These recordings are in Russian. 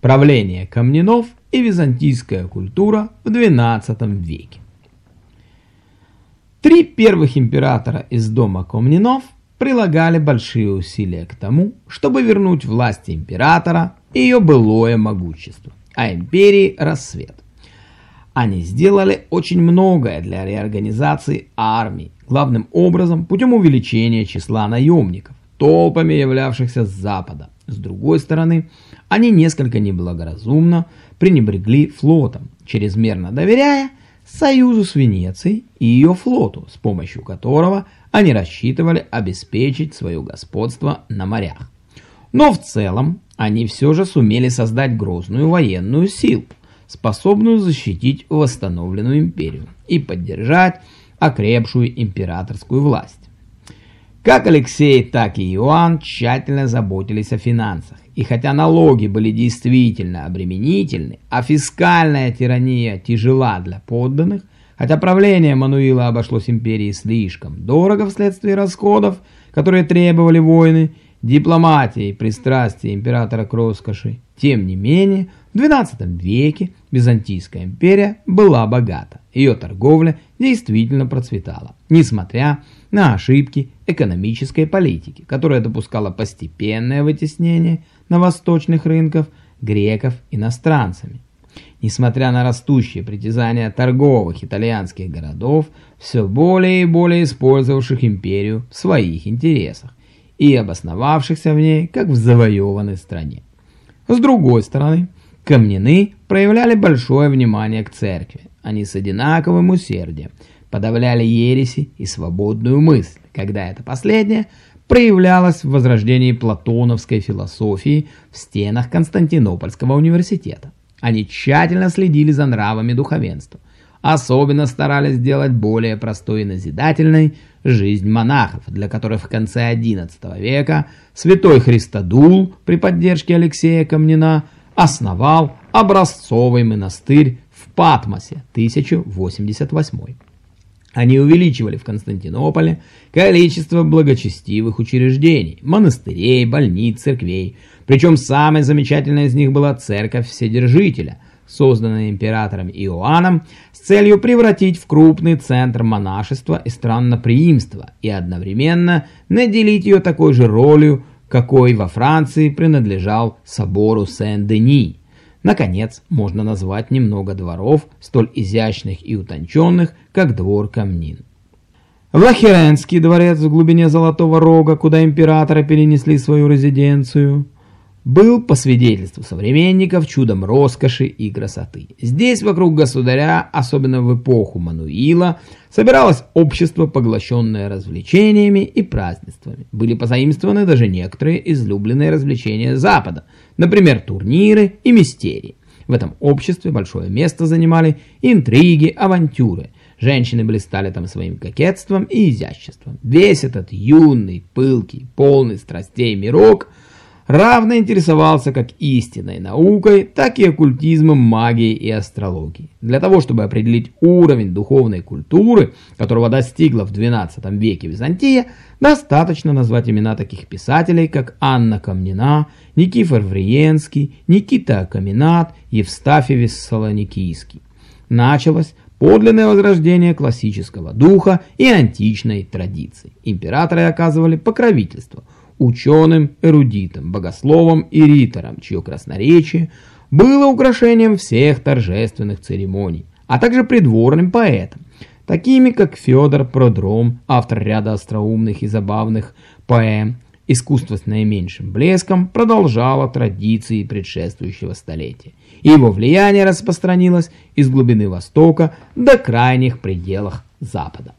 Правление Камнинов и византийская культура в XII веке. Три первых императора из дома Комнинов прилагали большие усилия к тому, чтобы вернуть власти императора и ее былое могущество, а империи рассвет. Они сделали очень многое для реорганизации армии, главным образом путем увеличения числа наемников, толпами являвшихся с запада. С другой стороны, они несколько неблагоразумно пренебрегли флотом, чрезмерно доверяя союзу с Венецией и ее флоту, с помощью которого они рассчитывали обеспечить свое господство на морях. Но в целом они все же сумели создать грозную военную силу, способную защитить восстановленную империю и поддержать окрепшую императорскую власть. Как Алексей, так и Иоанн тщательно заботились о финансах, и хотя налоги были действительно обременительны, а фискальная тирания тяжела для подданных, хотя правление Мануила обошлось империи слишком дорого вследствие расходов, которые требовали войны, дипломатии и пристрастия императора к роскоши, тем не менее, в XII веке Византийская империя была богата. Ее торговля действительно процветала, несмотря на ошибки экономической политики, которая допускала постепенное вытеснение на восточных рынках греков иностранцами. Несмотря на растущее притязание торговых итальянских городов, все более и более использовавших империю в своих интересах и обосновавшихся в ней как в завоеванной стране. С другой стороны, камнины проявляли большое внимание к церкви. Они с одинаковым усердием подавляли ереси и свободную мысль, когда это последнее проявлялось в возрождении платоновской философии в стенах Константинопольского университета. Они тщательно следили за нравами духовенства, особенно старались сделать более простой и назидательной жизнь монахов, для которых в конце XI века святой Христодул при поддержке Алексея Камнина основал образцовый монастырь в Патмосе 1088. Они увеличивали в Константинополе количество благочестивых учреждений, монастырей, больниц, церквей. Причем самой замечательной из них была церковь Вседержителя, созданная императором Иоанном с целью превратить в крупный центр монашества и странноприимства и одновременно наделить ее такой же ролью, какой во Франции принадлежал собору Сен-Дени. Наконец, можно назвать немного дворов, столь изящных и утонченных, как двор Камнин. Влахеренский дворец в глубине Золотого Рога, куда императоры перенесли свою резиденцию – был, по свидетельству современников, чудом роскоши и красоты. Здесь вокруг государя, особенно в эпоху Мануила, собиралось общество, поглощенное развлечениями и празднествами. Были позаимствованы даже некоторые излюбленные развлечения Запада, например, турниры и мистерии. В этом обществе большое место занимали интриги, авантюры. Женщины блистали там своим кокетством и изяществом. Весь этот юный, пылкий, полный страстей мирок – равно интересовался как истинной наукой, так и оккультизмом, магией и астрологией. Для того, чтобы определить уровень духовной культуры, которого достигла в XII веке Византия, достаточно назвать имена таких писателей, как Анна Камнина, Никифор Вриенский, Никита Каминат, Евстафий Вессалоникийский. Началось подлинное возрождение классического духа и античной традиции. Императоры оказывали покровительство – ученым, эрудитом, богословом и ритором, чье красноречие было украшением всех торжественных церемоний, а также придворным поэтом, такими как Федор Продром, автор ряда остроумных и забавных поэм, искусство с наименьшим блеском продолжало традиции предшествующего столетия. Его влияние распространилось из глубины Востока до крайних пределах Запада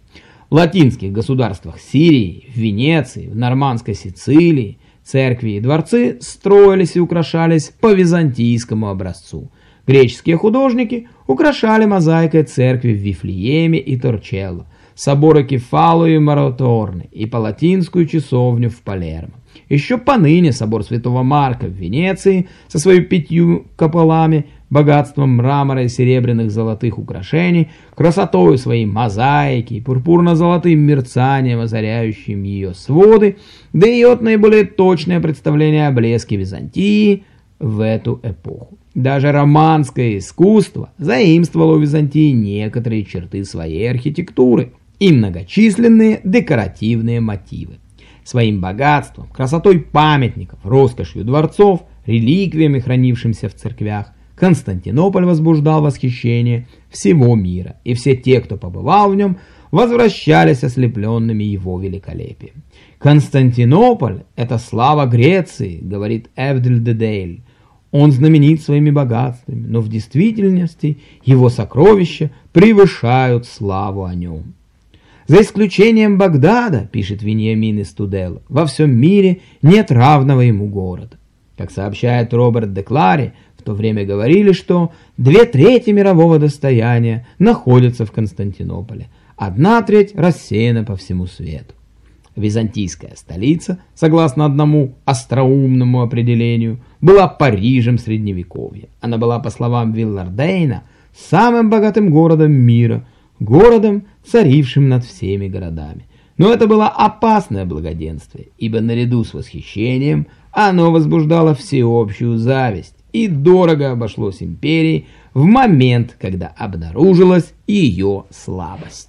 латинских государствах Сирии, в Венеции, в нормандской Сицилии, церкви и дворцы строились и украшались по византийскому образцу. Греческие художники украшали мозаикой церкви в Вифлееме и Торчелло, соборы Кефалу и Мараторны и палатинскую часовню в Палермо. Еще поныне собор Святого Марка в Венеции со своими пятью куполами – богатством мрамора и серебряных золотых украшений, красотою своей мозаики пурпурно-золотым мерцанием, озаряющим ее своды, да и от наиболее точное представление о блеске Византии, в эту эпоху. Даже романское искусство заимствовало у Византии некоторые черты своей архитектуры и многочисленные декоративные мотивы. Своим богатством, красотой памятников, роскошью дворцов, реликвиями, хранившимися в церквях, Константинополь возбуждал восхищение всего мира, и все те, кто побывал в нем, возвращались ослепленными его великолепием. «Константинополь – это слава Греции», – говорит Эвдель Дедель. Он знаменит своими богатствами, но в действительности его сокровища превышают славу о нем. За исключением Багдада, пишет Виньямин из Тудела, во всем мире нет равного ему города. Как сообщает Роберт Деклари, то время говорили, что две трети мирового достояния находятся в Константинополе, одна треть рассеяна по всему свету. Византийская столица, согласно одному остроумному определению, была Парижем Средневековья. Она была, по словам Виллардейна, самым богатым городом мира, городом, царившим над всеми городами. Но это было опасное благоденствие, ибо наряду с восхищением оно возбуждало всеобщую зависть и дорого обошлось империи в момент, когда обнаружилась ее слабость.